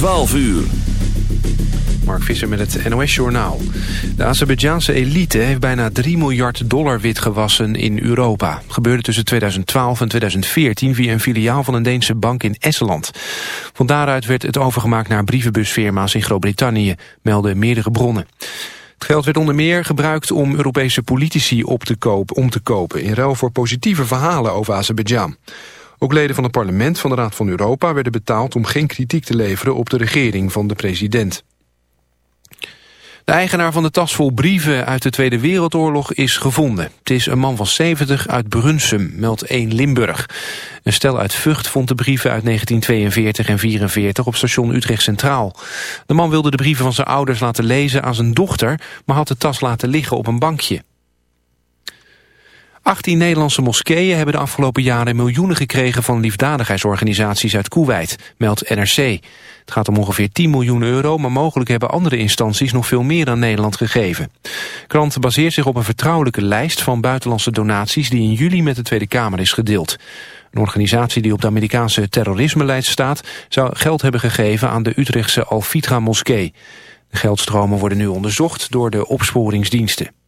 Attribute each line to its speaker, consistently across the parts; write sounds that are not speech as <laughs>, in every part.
Speaker 1: 12 uur.
Speaker 2: Mark Visser met het NOS-journaal. De Azerbeidzjaanse elite heeft bijna 3 miljard dollar witgewassen in Europa. Gebeurde tussen 2012 en 2014 via een filiaal van een Deense bank in Estland. Van daaruit werd het overgemaakt naar brievenbusfirma's in Groot-Brittannië, melden meerdere bronnen. Het geld werd onder meer gebruikt om Europese politici op te kopen, om te kopen... in ruil voor positieve verhalen over Azerbeidzjan. Ook leden van het parlement van de Raad van Europa werden betaald om geen kritiek te leveren op de regering van de president. De eigenaar van de tas vol brieven uit de Tweede Wereldoorlog is gevonden. Het is een man van 70 uit Brunsum, meldt 1 Limburg. Een stel uit Vught vond de brieven uit 1942 en 44 op station Utrecht Centraal. De man wilde de brieven van zijn ouders laten lezen aan zijn dochter... maar had de tas laten liggen op een bankje. 18 Nederlandse moskeeën hebben de afgelopen jaren miljoenen gekregen van liefdadigheidsorganisaties uit Kuwait, meldt NRC. Het gaat om ongeveer 10 miljoen euro, maar mogelijk hebben andere instanties nog veel meer dan Nederland gegeven. Krant baseert zich op een vertrouwelijke lijst van buitenlandse donaties die in juli met de Tweede Kamer is gedeeld. Een organisatie die op de Amerikaanse terrorisme-lijst staat... zou geld hebben gegeven aan de Utrechtse Al-Fitra-moskee. De geldstromen worden nu onderzocht door de opsporingsdiensten.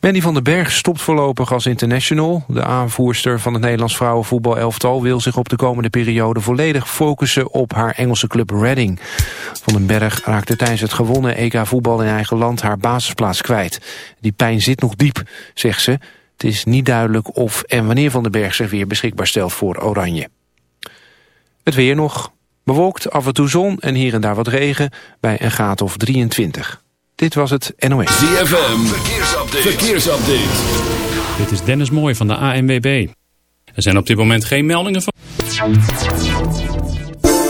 Speaker 2: Mandy van den Berg stopt voorlopig als international. De aanvoerster van het Nederlands vrouwenvoetbalelftal wil zich op de komende periode volledig focussen op haar Engelse club Reading. Van den Berg raakte tijdens het gewonnen EK voetbal in eigen land haar basisplaats kwijt. Die pijn zit nog diep, zegt ze. Het is niet duidelijk of en wanneer Van den Berg zich weer beschikbaar stelt voor Oranje. Het weer nog. Bewolkt, af en toe zon en hier en daar wat regen bij een graad of 23. Dit was het NOS.
Speaker 1: ZFM, verkeersupdate. verkeersupdate.
Speaker 3: Dit is Dennis Mooij van de ANWB. Er zijn op dit moment geen meldingen van...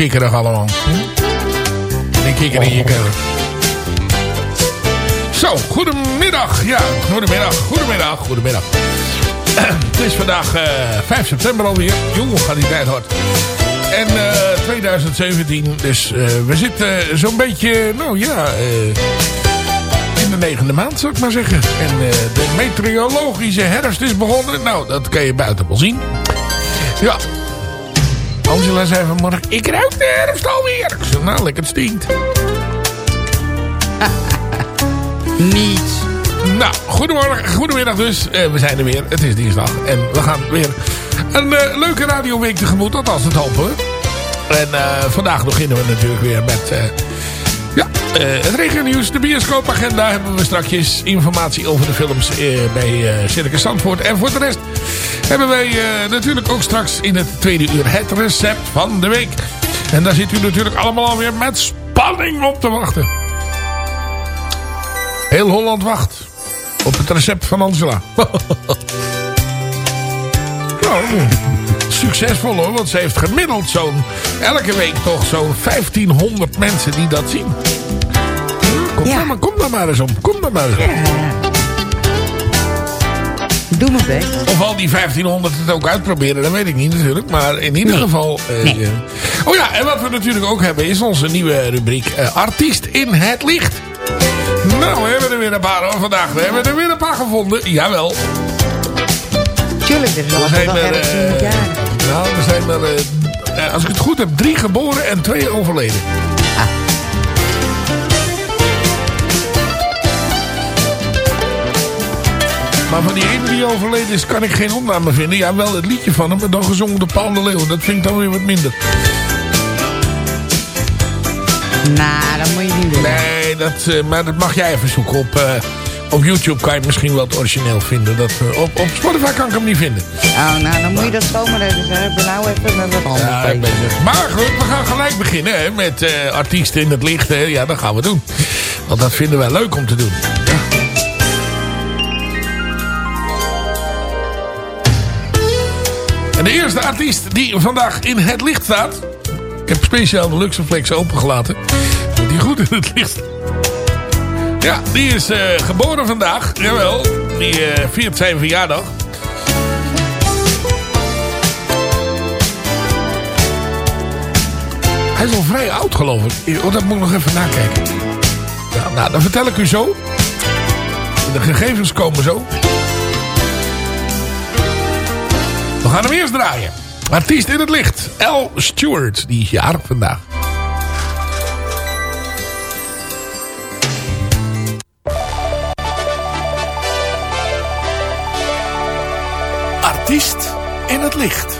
Speaker 4: Kikkerig allemaal. Hm? Een kikker in je keel. Zo, goedemiddag. Ja, goedemiddag, goedemiddag, goedemiddag. <clears throat> het is vandaag uh, 5 september alweer. Jongen, gaat die tijd hard. En uh, 2017, dus uh, we zitten zo'n beetje, nou ja, in de negende maand zou ik maar zeggen. En de meteorologische herfst is begonnen. Nou, dat kan je buiten wel zien. Ja. Angela zei vanmorgen, ik ruik de herfst alweer. Ik zei, nou, lekker het stinkt. <laughs>
Speaker 5: Niet.
Speaker 4: Nou, goedemorgen, goedemiddag dus. Uh, we zijn er weer. Het is dinsdag. En we gaan weer een uh, leuke radioweek tegemoet. Althans, het hopen. En uh, vandaag beginnen we natuurlijk weer met... ja, het regionieuws, de bioscoopagenda hebben we straks informatie over de films bij Circus Zandvoort. En voor de rest hebben wij natuurlijk ook straks in het tweede uur het recept van de week. En daar zit u natuurlijk allemaal alweer met spanning op te wachten. Heel Holland wacht op het recept van Angela. <laughs> nou, succesvol hoor, want ze heeft gemiddeld zo'n elke week toch zo'n 1500 mensen die dat zien. Kom, ja. maar, kom daar maar eens om. Kom daar maar eens om. Ja.
Speaker 5: Doe mijn best.
Speaker 4: Of al die 1500 het ook uitproberen, dat weet ik niet natuurlijk. Maar in ieder geval... Uh, nee. oh ja, en wat we natuurlijk ook hebben is onze nieuwe rubriek uh, Artiest in het Licht. Nou, we hebben er weer een paar hoor vandaag. We hebben er weer een paar gevonden. Jawel.
Speaker 5: Tuurlijk, er is wel ergens in het jaar.
Speaker 4: Nou, er zijn er, uh, als ik het goed heb, drie geboren en twee overleden. Maar van die ene die overleden is, kan ik geen opname vinden. Ja, wel het liedje van hem, maar dan gezongen door Paul de Leeuw. Dat vind ik dan weer wat minder.
Speaker 5: Nou, dat moet je niet doen.
Speaker 4: Nee, dat, uh, maar dat mag jij even zoeken. Op, uh, op YouTube kan je misschien wel het origineel vinden. Dat, uh, op, op Spotify kan ik hem niet vinden.
Speaker 5: Oh, nou, dan moet je dat zomaar even zeggen. Nou even met wat anders ja, bezig.
Speaker 4: Maar goed, we gaan gelijk beginnen hè, met artiesten in het licht. Hè. Ja, dat gaan we doen. Want dat vinden wij leuk om te doen. En de eerste artiest die vandaag in het licht staat... Ik heb speciaal de Luxeflex opengelaten. Die goed in het licht Ja, die is uh, geboren vandaag. Jawel, die uh, viert zijn verjaardag. Hij is al vrij oud geloof ik. Oh, dat moet ik nog even nakijken. Ja, nou, dan vertel ik u zo. De gegevens komen zo. Gaan hem eerst draaien. Artiest in het licht. L. Stewart. Die is jarig vandaag. Artiest in het licht.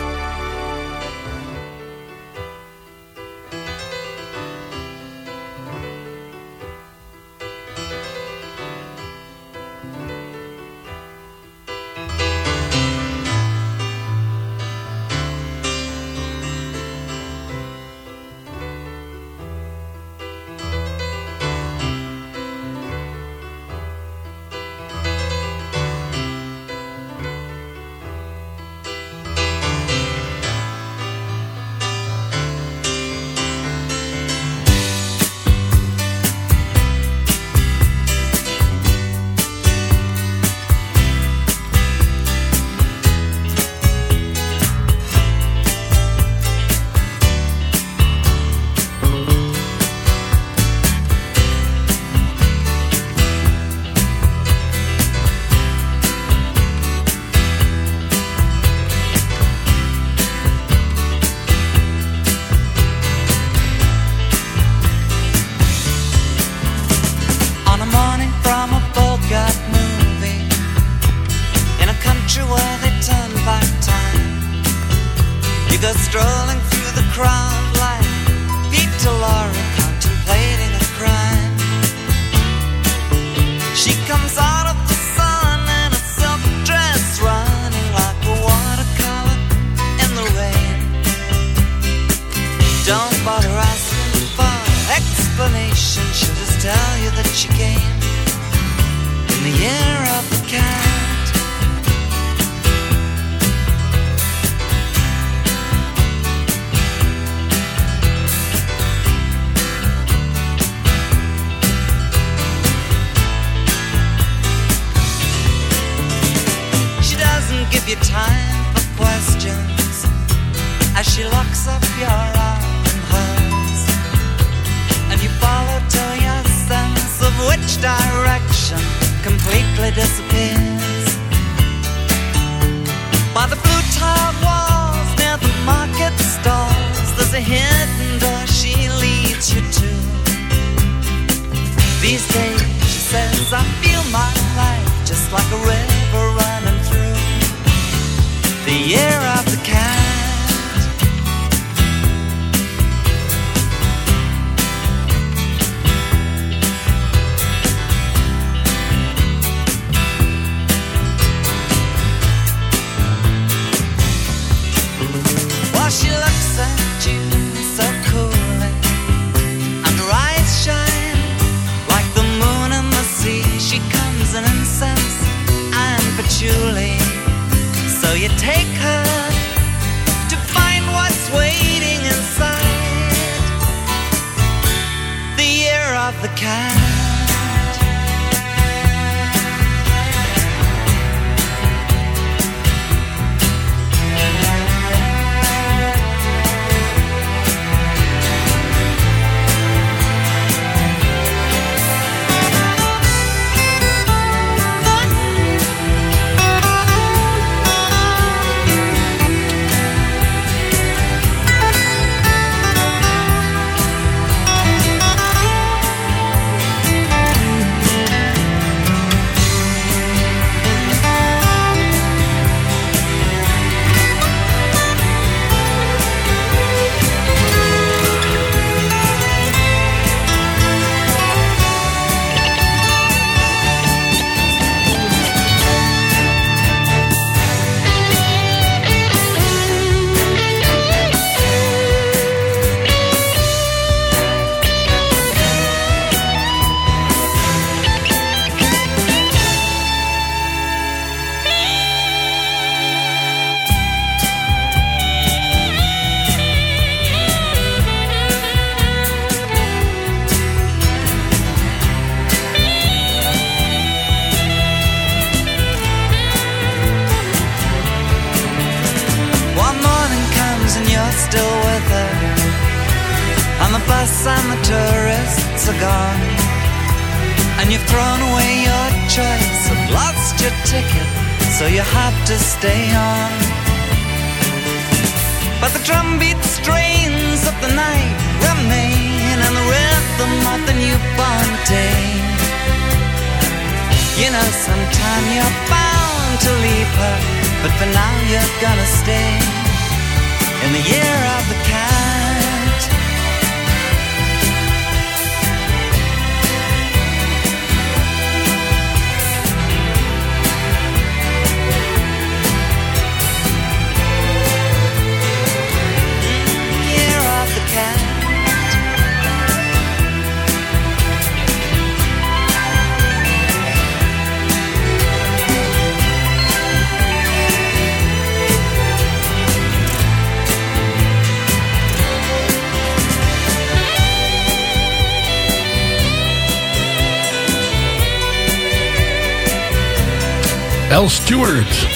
Speaker 4: Al Stewart.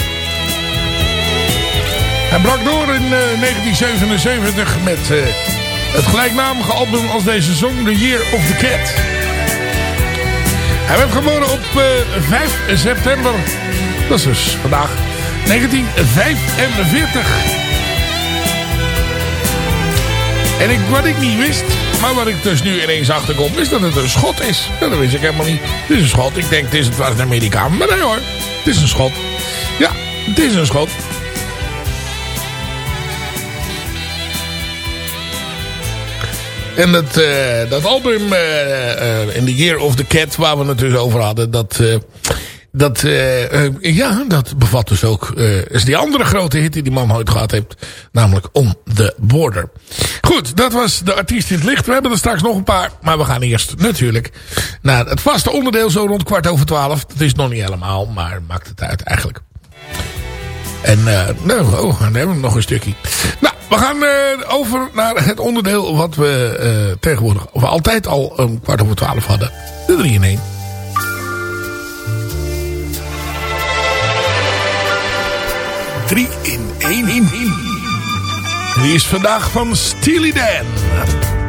Speaker 4: Hij brak door in eh, 1977 met eh, het gelijknamige album als deze song, The Year of the Cat. Hij werd geboren op eh, 5 september, dat is dus vandaag, 1945. En ik, wat ik niet wist, maar wat ik dus nu ineens achterkom, is dat het een schot is. Ja, dat wist ik helemaal niet. Het is een schot. Ik denk, het is het was een Amerikaan. Maar nee hoor, het is een schot. Ja, het is een schot. En dat, eh, dat album eh, eh, In the Year of the Cat, waar we het dus over hadden, dat, dat, eh, ja, dat bevat dus ook eh, is die andere grote hit die die man ooit gehad heeft, namelijk On the Border. Goed, dat was de artiest in het licht. We hebben er straks nog een paar, maar we gaan eerst natuurlijk naar het vaste onderdeel zo rond kwart over twaalf. Dat is nog niet helemaal, maar maakt het uit eigenlijk. En uh, nou, oh, dan hebben we nog een stukje. Nou, we gaan uh, over naar het onderdeel wat we uh, tegenwoordig, of altijd al een kwart over twaalf hadden. De 3 in 1.
Speaker 6: 3 in 1 in. Die is vandaag van Steely Dan.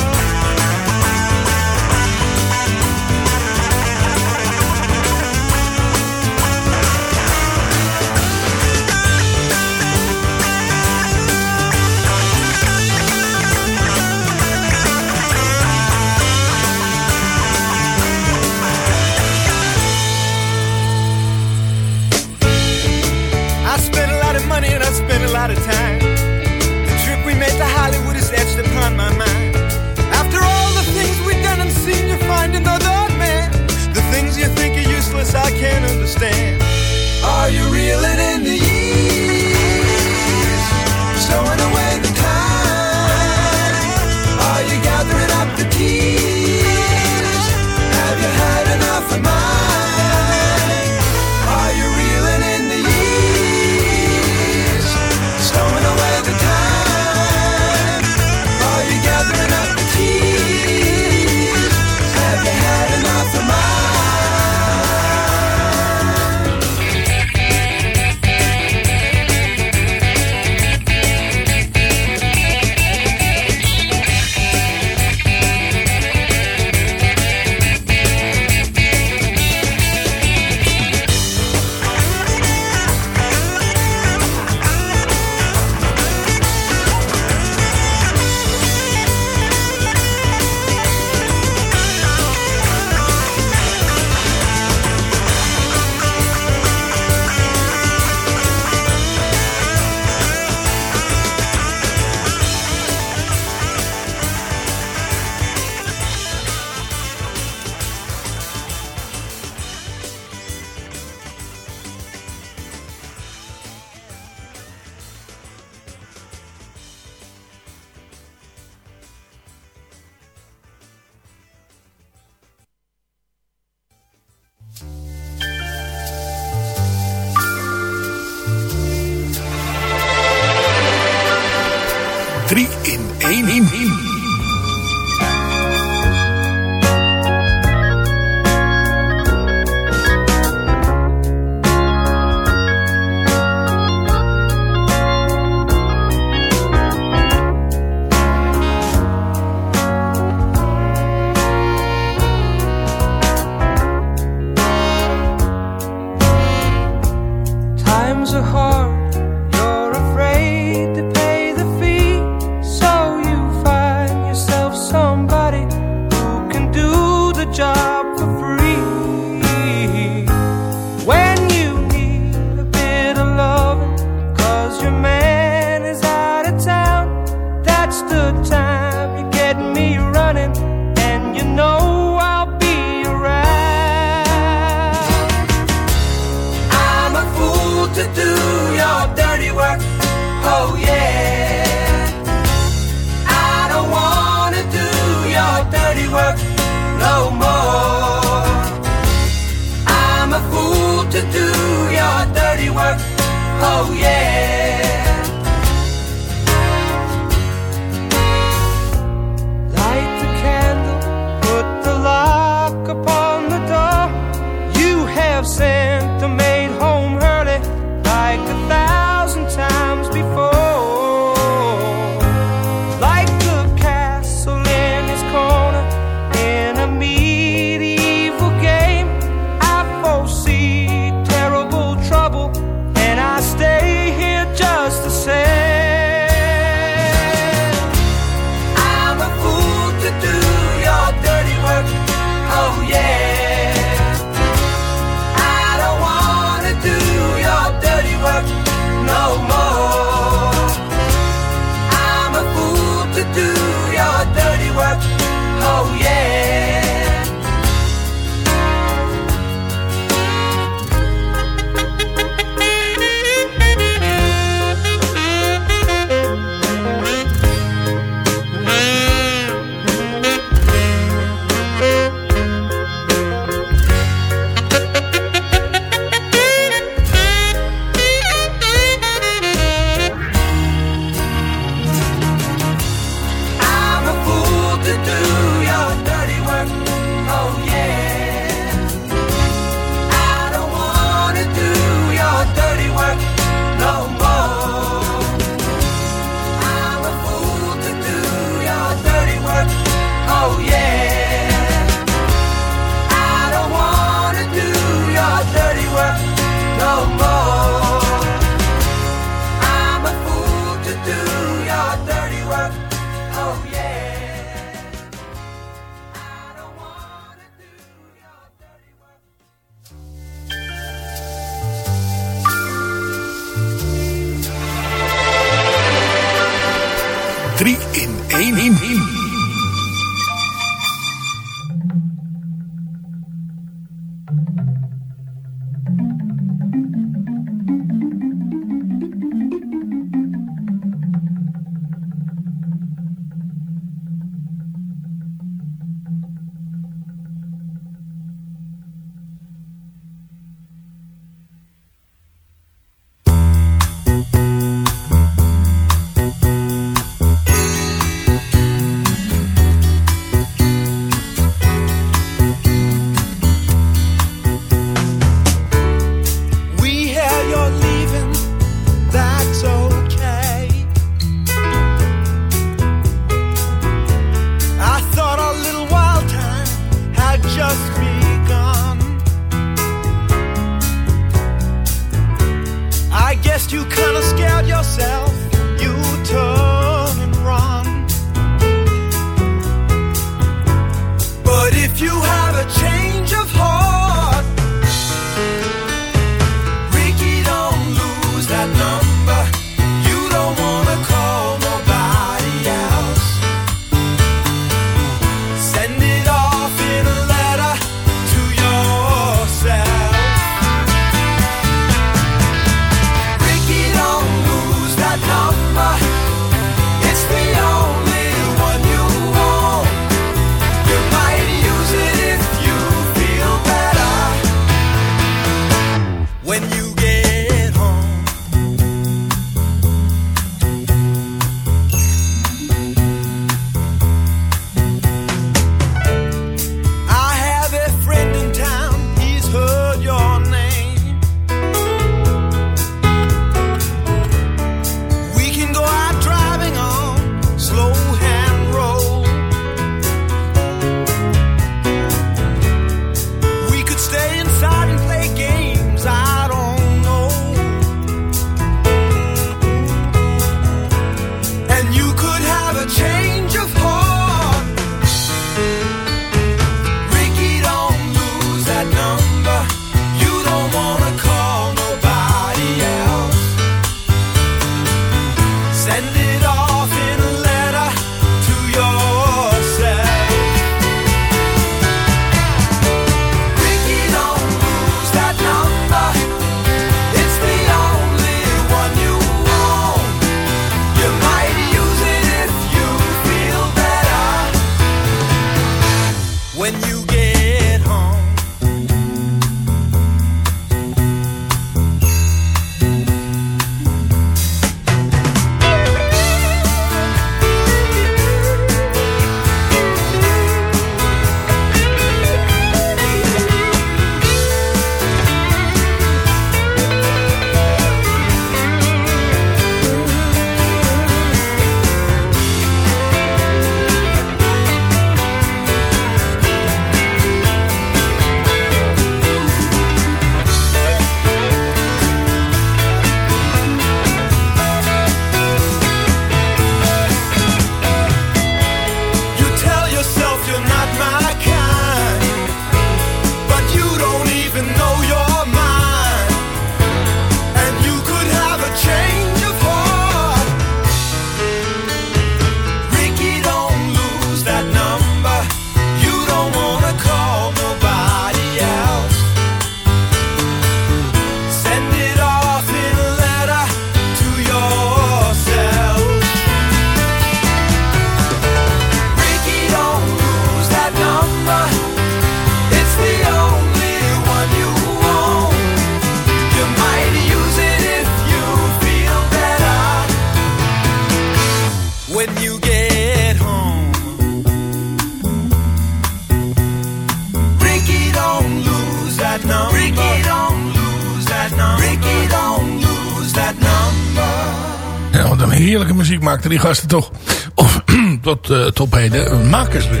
Speaker 4: Maakten die gasten toch. Of <clears throat> tot, uh, tot heden maken ze.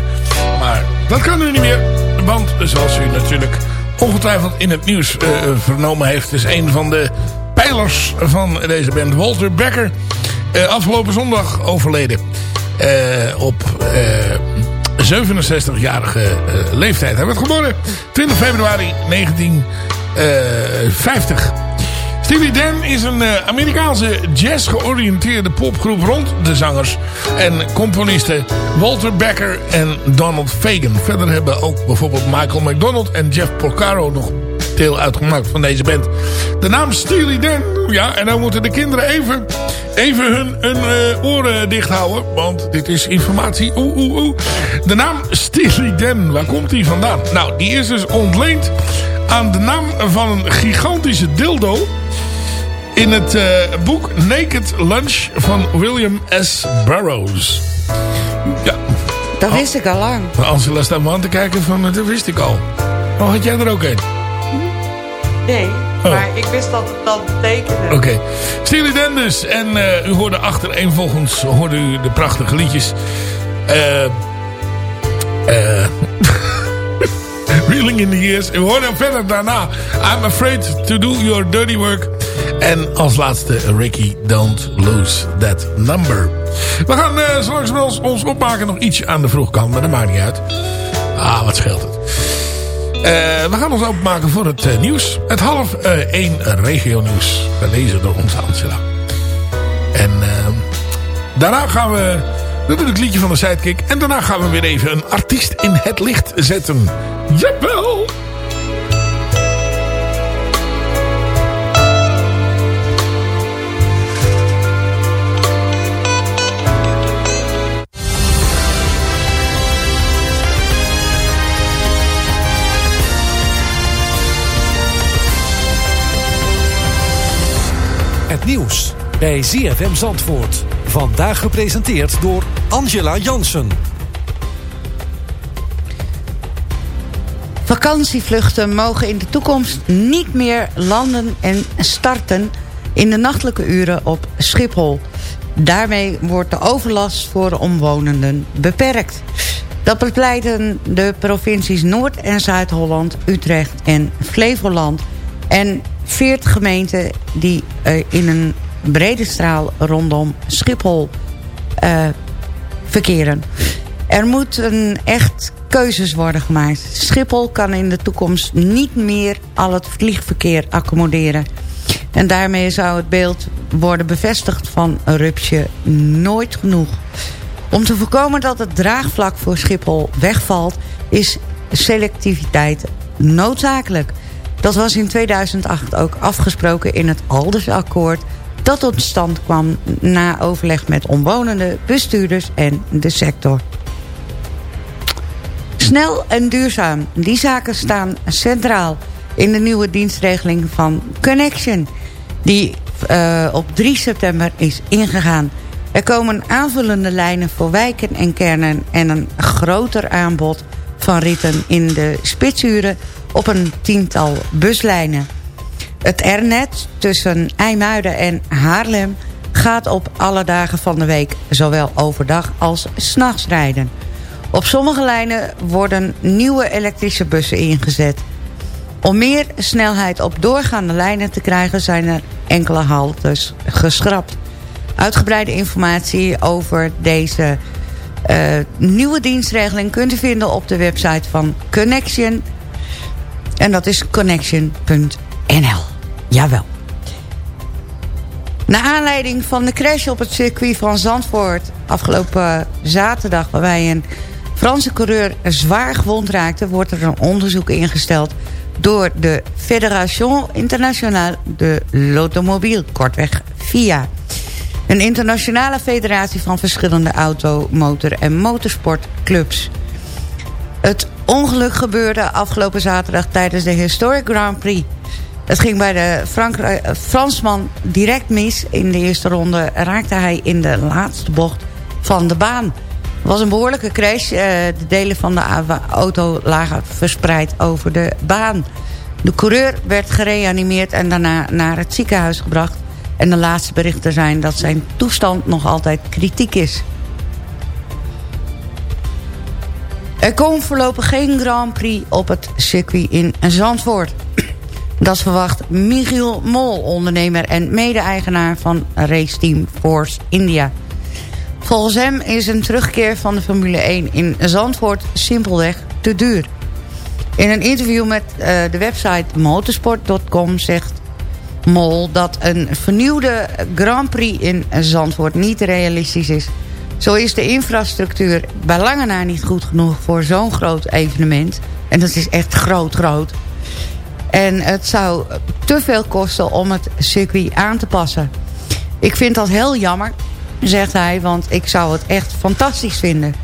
Speaker 4: Maar dat kan nu niet meer. Want zoals u natuurlijk ongetwijfeld in het nieuws uh, vernomen heeft... is een van de pijlers van deze band, Walter Becker... Uh, afgelopen zondag overleden. op 67-jarige leeftijd. Hij werd geboren 20 februari 1950. Steely Dan is een uh, Amerikaanse jazz-georiënteerde popgroep rond de zangers en componisten Walter Becker en Donald Fagen. Verder hebben ook bijvoorbeeld Michael McDonald en Jeff Porcaro nog deel uitgemaakt van deze band. De naam Steely Dan, ja, en dan moeten de kinderen even, even hun, uh, oren dicht houden, want dit is informatie. Oeh, oeh, oeh. De naam Steely Dan, waar komt die vandaan? Nou, die is dus ontleend aan de naam van een gigantische dildo in het uh, boek Naked Lunch van William S. Burroughs.
Speaker 5: Ja. Dat wist ik al lang.
Speaker 4: Angela staat me aan te kijken van, dat wist ik al. Oh, had jij er ook een?
Speaker 5: Nee, oh. maar ik wist dat het dat betekende.
Speaker 4: Oké. Okay. Steely Dan dus. En uh, u hoorde achtereenvolgens hoorde u de prachtige liedjes. Eh... Uh, Reeling in the Years. U hoorde verder daarna I'm Afraid to Do Your Dirty Work. En als laatste Ricky Don't Lose That Number. We gaan uh, zo ons opmaken nog ietsje aan de vroegkant. Maar dat maakt niet uit. Ah, wat scheelt het. Uh, we gaan ons opmaken voor het uh, nieuws. Het half uh, één regio nieuws. Gelezen door onze Angela. En daarna gaan we... Het liedje van de sidekick. En daarna gaan we weer even een artiest in het licht zetten. Jawel!
Speaker 7: Het nieuws bij ZFM Zandvoort. Vandaag gepresenteerd door Angela Jansen.
Speaker 5: Vakantievluchten mogen in de toekomst niet meer landen en starten... in de nachtelijke uren op Schiphol. Daarmee wordt de overlast voor de omwonenden beperkt. Dat bepleiten de provincies Noord- en Zuid-Holland, Utrecht en Flevoland... en 40 gemeenten die uh, in een brede straal rondom Schiphol uh, verkeren. Er moeten echt keuzes worden gemaakt. Schiphol kan in de toekomst niet meer al het vliegverkeer accommoderen. En daarmee zou het beeld worden bevestigd van een rupsje nooit genoeg. Om te voorkomen dat het draagvlak voor Schiphol wegvalt... is selectiviteit noodzakelijk. Dat was in 2008 ook afgesproken in het Aldersakkoord... dat tot stand kwam na overleg met omwonenden, bestuurders en de sector. Snel en duurzaam, die zaken staan centraal... in de nieuwe dienstregeling van Connection... die uh, op 3 september is ingegaan... Er komen aanvullende lijnen voor wijken en kernen... en een groter aanbod van ritten in de spitsuren op een tiental buslijnen. Het R-net tussen IJmuiden en Haarlem gaat op alle dagen van de week... zowel overdag als s'nachts rijden. Op sommige lijnen worden nieuwe elektrische bussen ingezet. Om meer snelheid op doorgaande lijnen te krijgen... zijn er enkele haltes geschrapt. Uitgebreide informatie over deze uh, nieuwe dienstregeling... kunt u vinden op de website van Connection en dat is connection.nl. Jawel. Naar aanleiding van de crash op het circuit van Zandvoort... afgelopen zaterdag... waarbij een Franse coureur zwaar gewond raakte... wordt er een onderzoek ingesteld... door de Fédération Internationale de l'Automobile, kortweg FIA. Een internationale federatie van verschillende auto, motor- en motorsportclubs. Het ongeluk gebeurde afgelopen zaterdag tijdens de Historic Grand Prix. Het ging bij de eh, Fransman direct mis. In de eerste ronde raakte hij in de laatste bocht van de baan. Het was een behoorlijke crash. Eh, de delen van de auto lagen verspreid over de baan. De coureur werd gereanimeerd en daarna naar het ziekenhuis gebracht. En de laatste berichten zijn dat zijn toestand nog altijd kritiek is. Er komt voorlopig geen Grand Prix op het circuit in Zandvoort. Dat verwacht Michiel Mol, ondernemer en mede-eigenaar van raceteam Force India. Volgens hem is een terugkeer van de Formule 1 in Zandvoort simpelweg te duur. In een interview met uh, de website motorsport.com zegt Mol dat een vernieuwde Grand Prix in Zandvoort niet realistisch is. Zo is de infrastructuur bij lange na niet goed genoeg voor zo'n groot evenement. En dat is echt groot, groot. En het zou te veel kosten om het circuit aan te passen. Ik vind dat heel jammer, zegt hij, want ik zou het echt fantastisch vinden.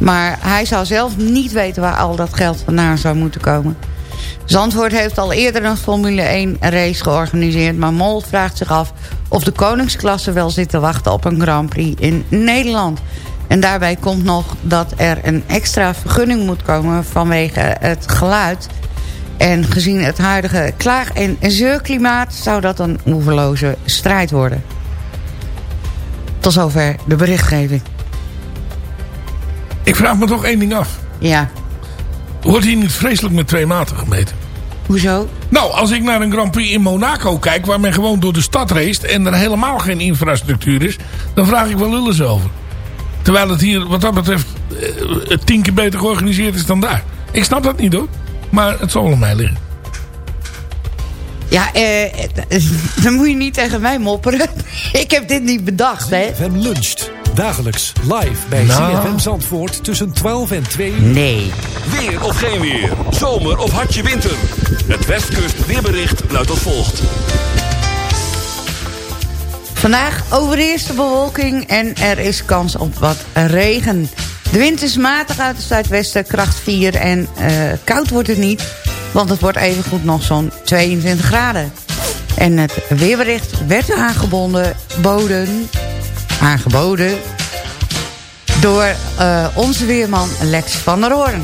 Speaker 5: Maar hij zou zelf niet weten waar al dat geld vandaan zou moeten komen. Zandvoort heeft al eerder een Formule 1 race georganiseerd... maar Mol vraagt zich af of de koningsklasse wel zit te wachten op een Grand Prix in Nederland. En daarbij komt nog dat er een extra vergunning moet komen vanwege het geluid... En gezien het huidige klaag- en zeurklimaat zou dat een oeverloze strijd worden. Tot zover de berichtgeving.
Speaker 4: Ik vraag me toch één ding af.
Speaker 5: Ja.
Speaker 4: Wordt hier niet vreselijk met twee maten gemeten?
Speaker 5: Hoezo?
Speaker 4: Nou, als ik naar een Grand Prix in Monaco kijk... waar men gewoon door de stad race... en er helemaal geen infrastructuur is... dan vraag ik wel lullen over. Terwijl het hier wat dat betreft... Uh, tien keer beter georganiseerd is dan daar. Ik snap dat niet hoor. Maar het zal aan mij liggen.
Speaker 5: Ja, eh, dan moet je niet tegen mij mopperen. <laughs> ik heb dit niet bedacht, hè.
Speaker 8: CFM luncht. Dagelijks live bij
Speaker 4: Nou.
Speaker 8: CFM Zandvoort tussen 12 en 2 uur.
Speaker 5: Nee.
Speaker 1: Weer of geen weer. Zomer of hartje winter. Het Westkust weerbericht luidt als volgt.
Speaker 5: Vandaag overeerst de bewolking en er is kans op wat regen. De wind is matig uit het zuidwesten, kracht 4 en eh, koud wordt het niet. Want het wordt evengoed nog zo'n 22 graden. En het weerbericht werd aangebonden, boden, aangeboden door eh, onze weerman Lex van der Hoorn.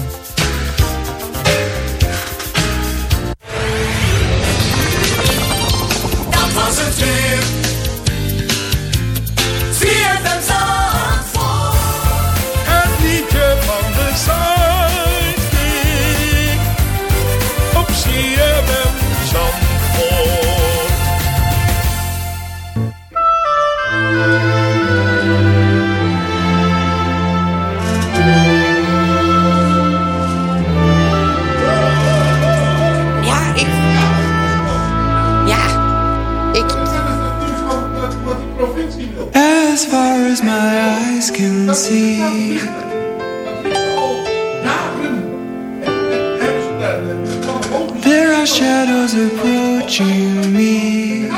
Speaker 6: Eyes can see. There are shadows approaching me.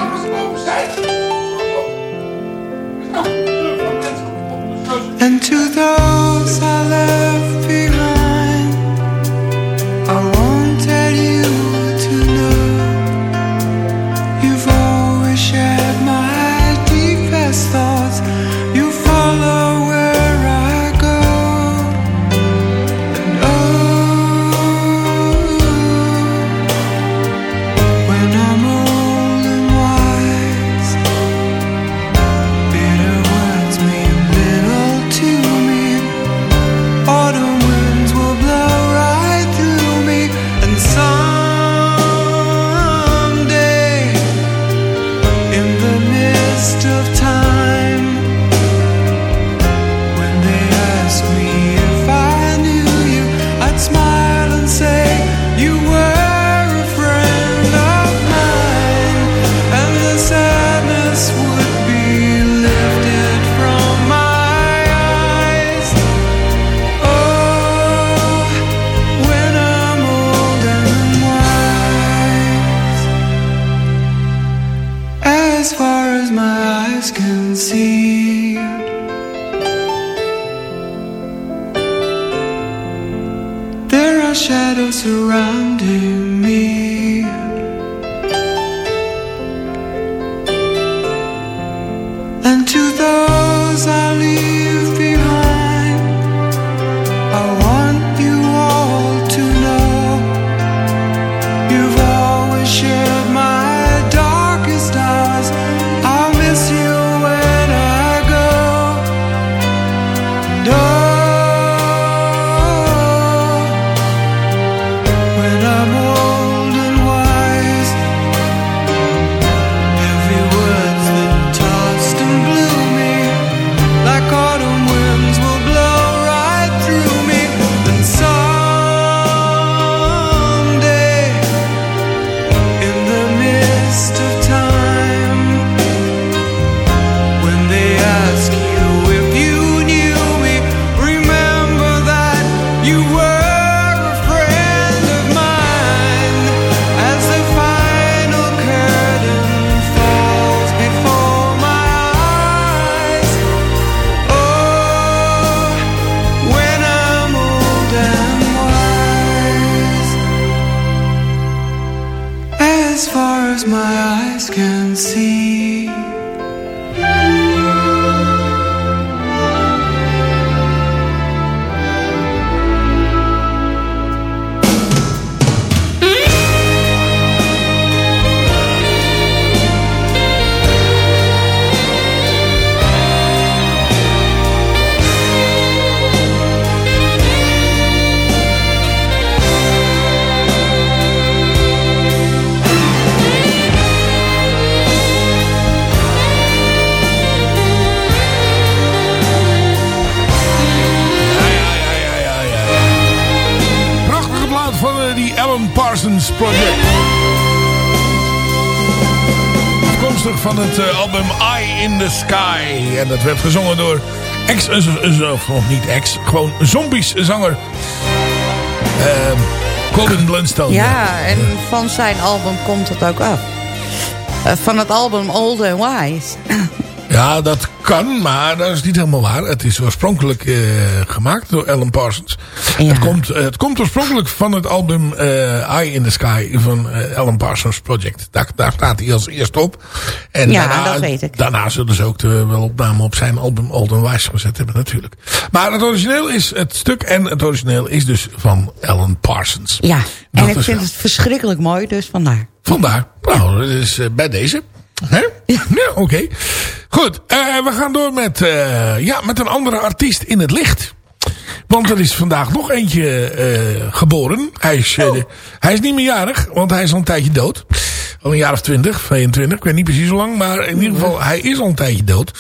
Speaker 4: Werd gezongen door ex, eh, z- of nog niet ex, gewoon zombies zanger. Ehm Colin Blunstone.
Speaker 5: Ja, en van zijn album komt het ook af. Eh, van het album Old and Wise.
Speaker 4: Ja, dat kan, maar dat is niet helemaal waar. Het is oorspronkelijk eh, gemaakt door Alan Parsons.
Speaker 5: Ja.
Speaker 4: Het, komt, eh, het komt oorspronkelijk van het album eh, Eye in the Sky van eh, Alan Parsons Project. Daar, daar staat hij als eerste op. En
Speaker 5: Ja,
Speaker 4: daarna,
Speaker 5: dat weet ik.
Speaker 4: Daarna zullen ze ook de, wel opname op zijn album Old and Wise gezet hebben natuurlijk. Maar het origineel is het stuk en het origineel is dus van Alan Parsons.
Speaker 5: Ja,
Speaker 4: Dat
Speaker 5: en ik vind
Speaker 4: wel.
Speaker 5: het verschrikkelijk mooi, dus vandaar.
Speaker 4: Vandaar. Nou, dat is eh, bij deze. Hè? Ja, oké. Goed, eh, we gaan door met, eh, ja, met een andere artiest in het licht. Want er is vandaag nog eentje eh, geboren. Hij is, de- hij is niet meer jarig, want hij is al een tijdje dood. Al een jaar of 20, 22, ik weet niet precies hoe lang. Maar in ieder geval, hij is al een tijdje dood.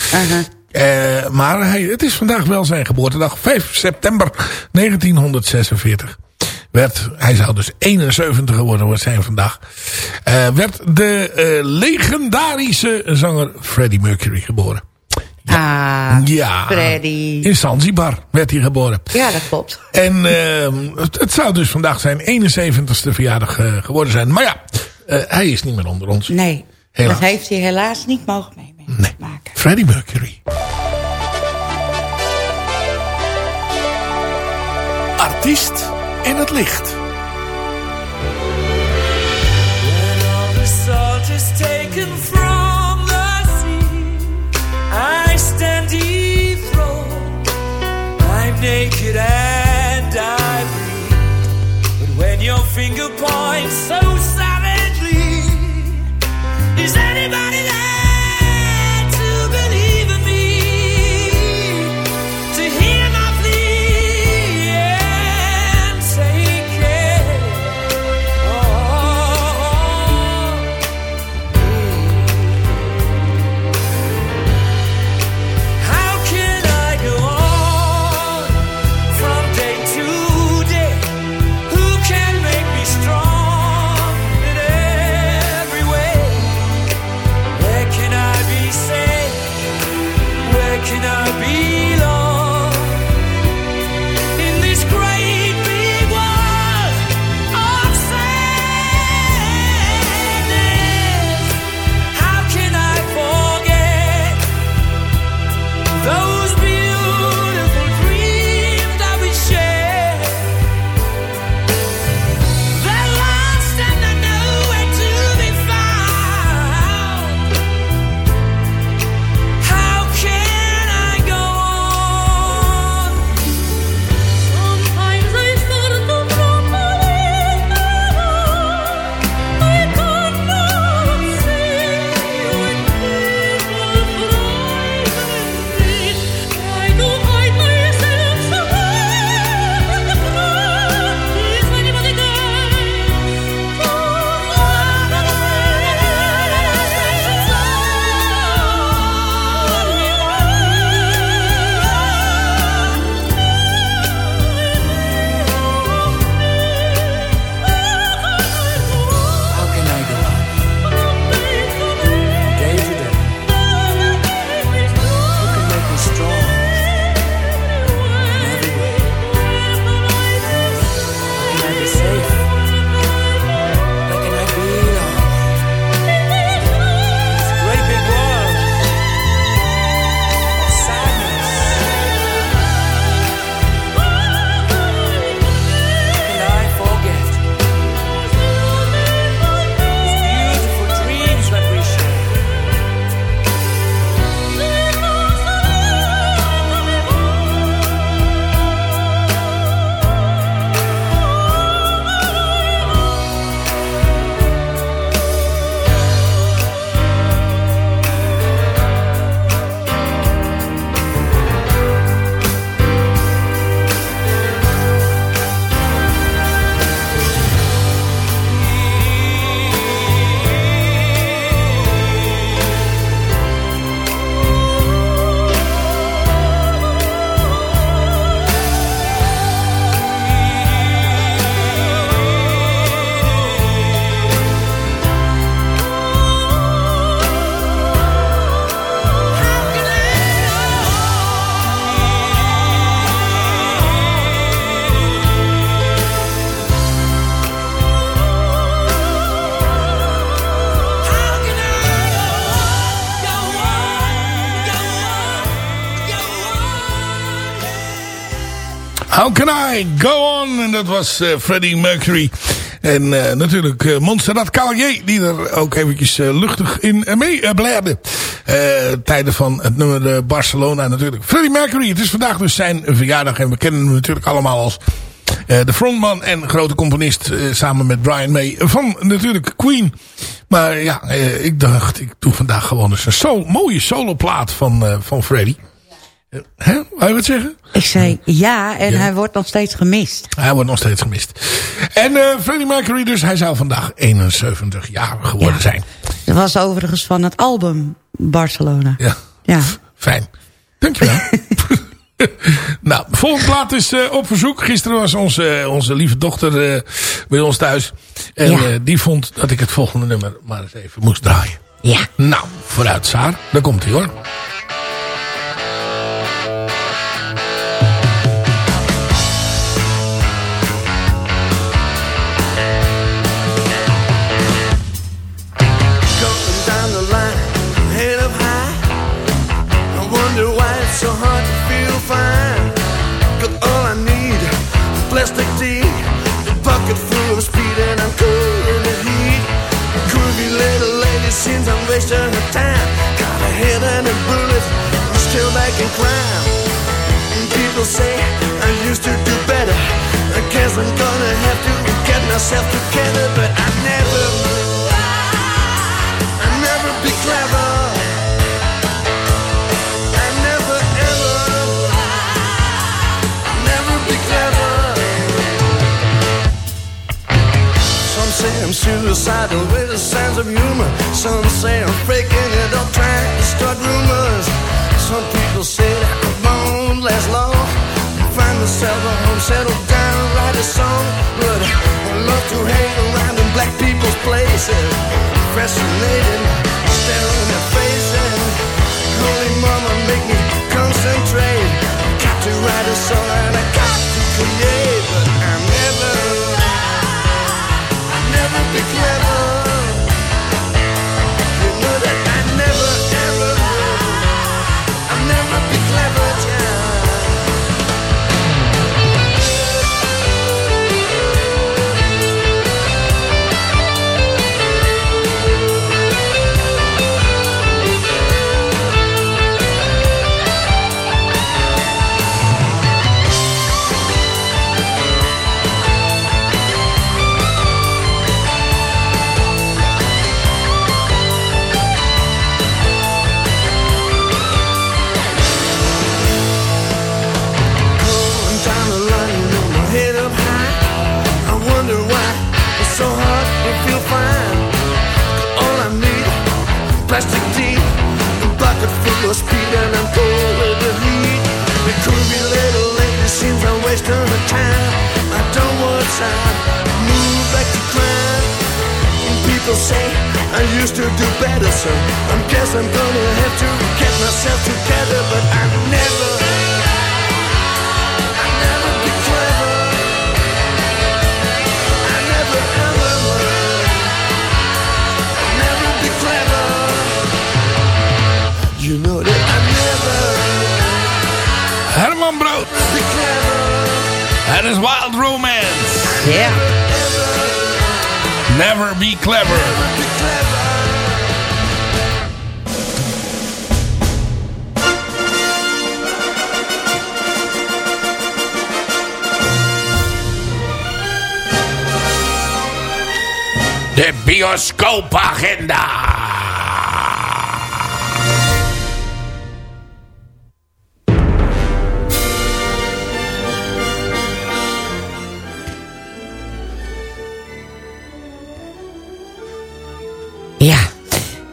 Speaker 4: Eh, maar hij, het is vandaag wel zijn geboortedag. 5 september 1946. Werd, hij zou dus 71 geworden zijn vandaag. eh, werd de eh, legendarische zanger Freddie Mercury geboren.
Speaker 5: Ah,
Speaker 4: Ja,
Speaker 5: Freddy.
Speaker 4: in Zanzibar werd hij geboren.
Speaker 5: Ja, dat klopt.
Speaker 4: En ehm, het, het zou dus vandaag zijn 71ste verjaardag eh, geworden zijn. Maar ja, eh, hij is niet meer onder ons.
Speaker 5: Nee,
Speaker 4: Helaas.
Speaker 5: dat heeft hij helaas niet mogen meemaken.
Speaker 4: Nee. Freddie Mercury.
Speaker 7: Artiest in het licht.
Speaker 9: Naked and I. But when your finger points How Can I Go On?
Speaker 4: En dat was eh, Freddie Mercury. En eh, natuurlijk eh, Montserrat Caballé, die er ook eventjes luchtig in uh, mee uh, blijde. tijden van het nummer Barcelona natuurlijk. Freddie Mercury, het is vandaag dus zijn verjaardag. En we kennen hem natuurlijk allemaal als de frontman en grote componist. samen met Brian May van natuurlijk Queen. Maar ja, ik dacht, ik doe vandaag gewoon eens een mooie soloplaat van, van Freddie. Hè? Wou je wat zeggen?
Speaker 5: Ik zei ja, en hij wordt nog steeds gemist.
Speaker 4: Hij wordt nog steeds gemist. En uh, Freddie Mercury dus, hij zou vandaag 71 jaar geworden zijn.
Speaker 5: Dat was overigens van het album Barcelona.
Speaker 4: Ja,
Speaker 5: ja.
Speaker 4: fijn. Dankjewel. <laughs> <laughs> nou, volgende plaat is uh, op verzoek. Gisteren was onze, onze lieve dochter uh, bij ons thuis. En ja. die vond dat ik het volgende nummer maar eens even moest draaien.
Speaker 5: Ja.
Speaker 4: Nou, vooruit Saar. Daar komt hij hoor.
Speaker 10: People say I used to do better. I guess I'm gonna have to get myself together, but I never, I never be clever. I never ever, never be clever. Some say I'm suicidal with a sense of humor. Some say I'm faking it up, trying to start rumors. Some people that I won't last long. Find myself a home, settle down, write a song. But I love to hang around in black people's places. Fascinated, staring at faces. Holy mama, make me concentrate. Got to write a song and I got to create, but I'm never never be clever.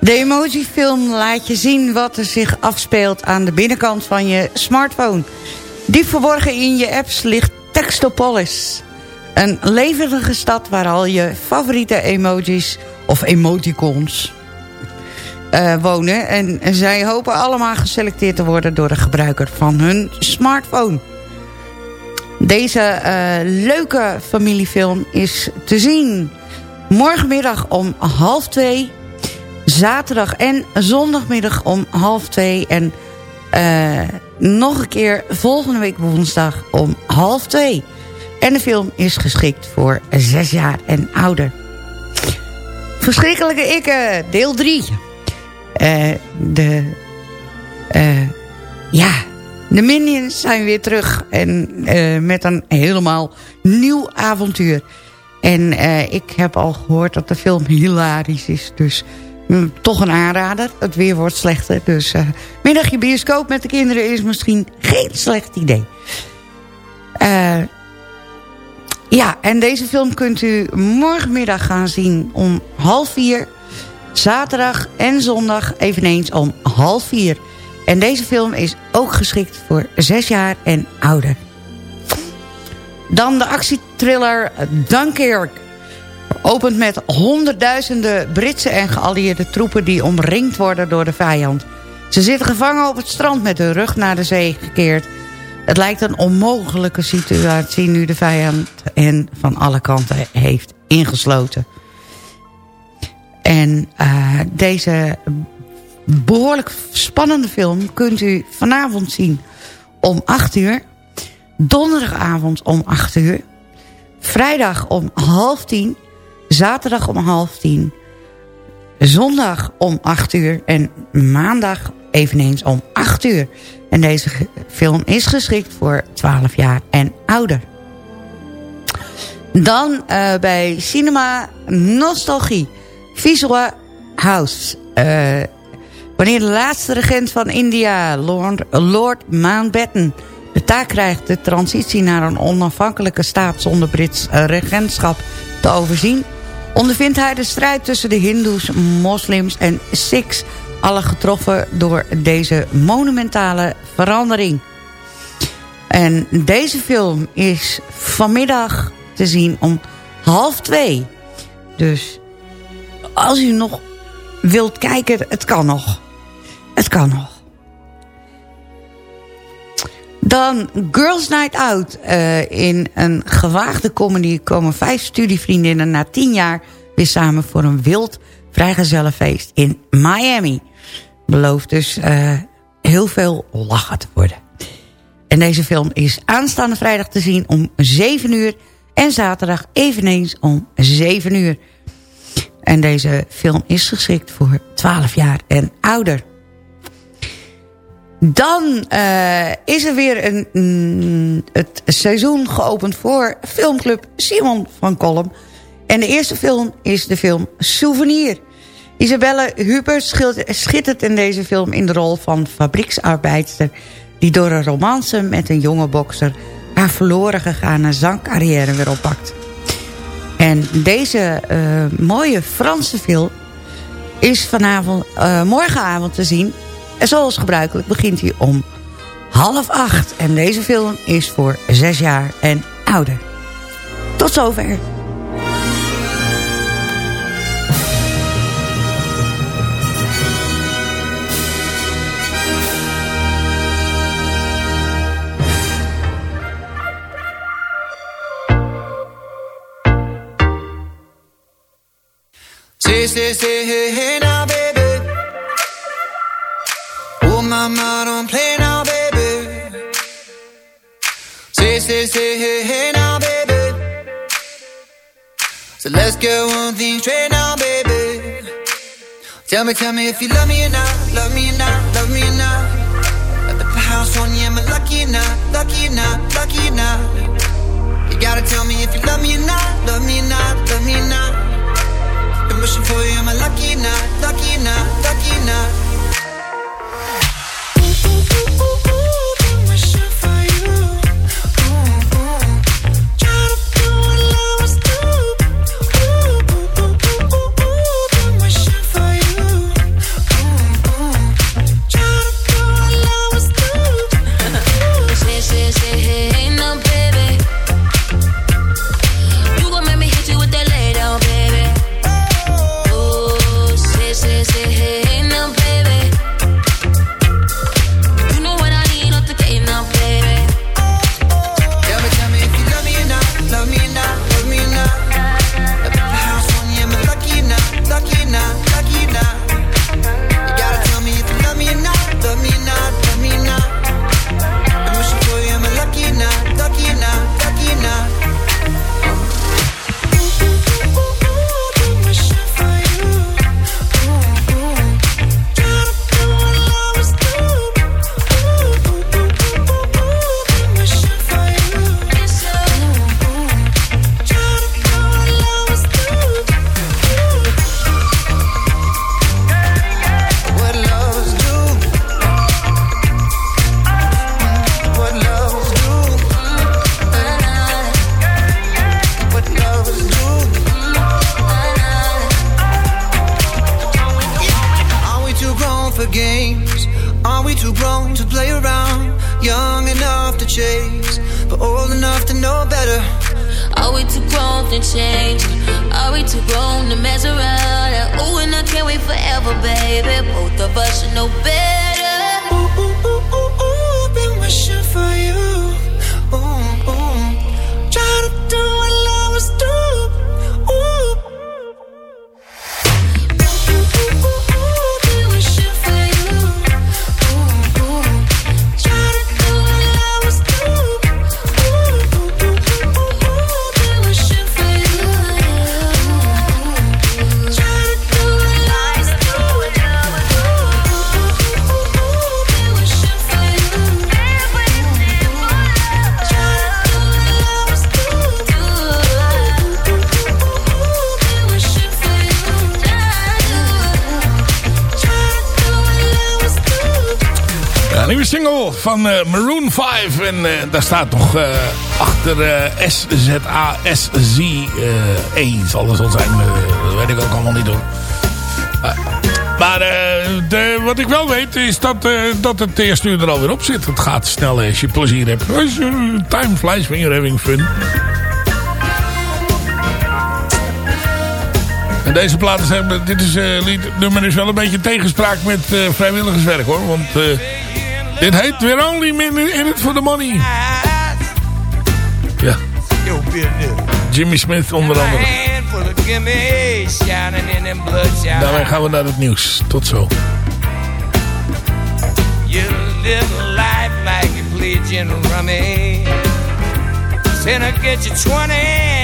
Speaker 4: De
Speaker 5: emotiefilm laat je zien wat er zich afspeelt aan de binnenkant van je smartphone. Diep verborgen in je apps ligt Textopolis. Een levendige stad waar al je favoriete emojis of emoticons eh, wonen. En zij hopen allemaal geselecteerd te worden door de gebruiker van hun smartphone. Deze eh, leuke familiefilm is te zien morgenmiddag om half twee. Zaterdag en zondagmiddag om half twee. En eh, nog een keer volgende week woensdag om half twee. En de film is geschikt voor zes jaar en ouder. Verschrikkelijke Ikke, deel 3. de, eh, ja, de Minions zijn weer terug. En eh, met een helemaal nieuw avontuur. En eh, ik heb al gehoord dat de film hilarisch is. Dus mm, toch een aanrader. Het weer wordt slechter. Dus uh, middagje bioscoop met de kinderen is misschien geen slecht idee. Eh ja, en deze film kunt u morgenmiddag gaan zien om half vier. Zaterdag en zondag eveneens om half vier. En deze film is ook geschikt voor zes jaar en ouder. Dan de actietriller Dunkirk. Opent met honderdduizenden Britse en geallieerde troepen... die omringd worden door de vijand. Ze zitten gevangen op het strand met hun rug naar de zee gekeerd... Het lijkt een onmogelijke situatie nu de vijand hen van alle kanten heeft ingesloten. En uh, deze behoorlijk spannende film kunt u vanavond zien om 8 uur. Donderdagavond om 8 uur. Vrijdag om half tien. Zaterdag om half tien. Zondag om 8 uur. En maandag eveneens om 8 uur. En deze film is geschikt voor 12 jaar en ouder. Dan uh, bij Cinema Nostalgie. Visual House. Uh, wanneer de laatste regent van India, Lord, Lord Mountbatten... de taak krijgt de transitie naar een onafhankelijke staat... zonder Brits uh, regentschap te overzien... ondervindt hij de strijd tussen de hindoes, moslims en sikhs alle getroffen door deze monumentale verandering. En deze film is vanmiddag te zien om half twee. Dus als u nog wilt kijken, het kan nog. Het kan nog. Dan Girls Night Out. Uh, in een gewaagde comedy komen vijf studievriendinnen na tien jaar... weer samen voor een wild vrijgezellenfeest in Miami belooft dus uh, heel veel lachen te worden. En deze film is aanstaande vrijdag te zien om 7 uur... en zaterdag eveneens om 7 uur. En deze film is geschikt voor 12 jaar en ouder. Dan uh, is er weer een, mm, het seizoen geopend voor filmclub Simon van Kolm. En de eerste film is de film Souvenir... Isabelle Huber schittert in deze film in de rol van fabrieksarbeidster... die door een romance met een jonge bokser... haar verloren gegane zangcarrière weer oppakt. En deze uh, mooie Franse film is vanavond, uh, morgenavond te zien. En zoals gebruikelijk begint hij om half acht. En deze film is voor zes jaar en ouder. Tot zover.
Speaker 11: Oh, mama, don't play now, baby. Say, say, say, hey, hey now, baby. So let's get one thing straight now, baby. Tell me, tell me if you love me or not, love me or not, love me or not. At the house on you, am I lucky or not, lucky or not, lucky or not? You gotta tell me if you love me or not, love me or not, love me or not. Been wishing for you, am I lucky or not, lucky or not, lucky or not?
Speaker 4: Van eh, Maroon 5. En eh, daar staat nog eh, achter eh S-Z-A-S-Z-E. zal er zo zijn. dat weet ik ook allemaal niet hoor. Maar, de, wat ik wel weet is dat, dat het eerste uur er alweer op zit. Het gaat snel als je plezier hebt. Time flies when you're having fun. En deze platen zijn, dit is, lied, nummer is wel een beetje tegenspraak met vrijwilligerswerk hoor. Want dit heet We're Only in, in It For The Money. Ja. Jimmy Smith onder andere. Daarmee gaan we naar het nieuws. Tot zo.
Speaker 6: You live life like you play and rummy. Sinner get you 20,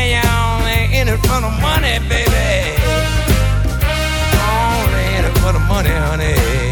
Speaker 6: you're only in it for the money, baby. Only in it for the money, honey.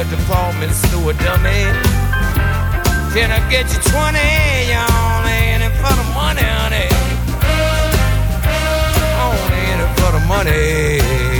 Speaker 6: Like a department store dummy. Can I get you 20? You're only in it for the money, honey. Only in it for the money.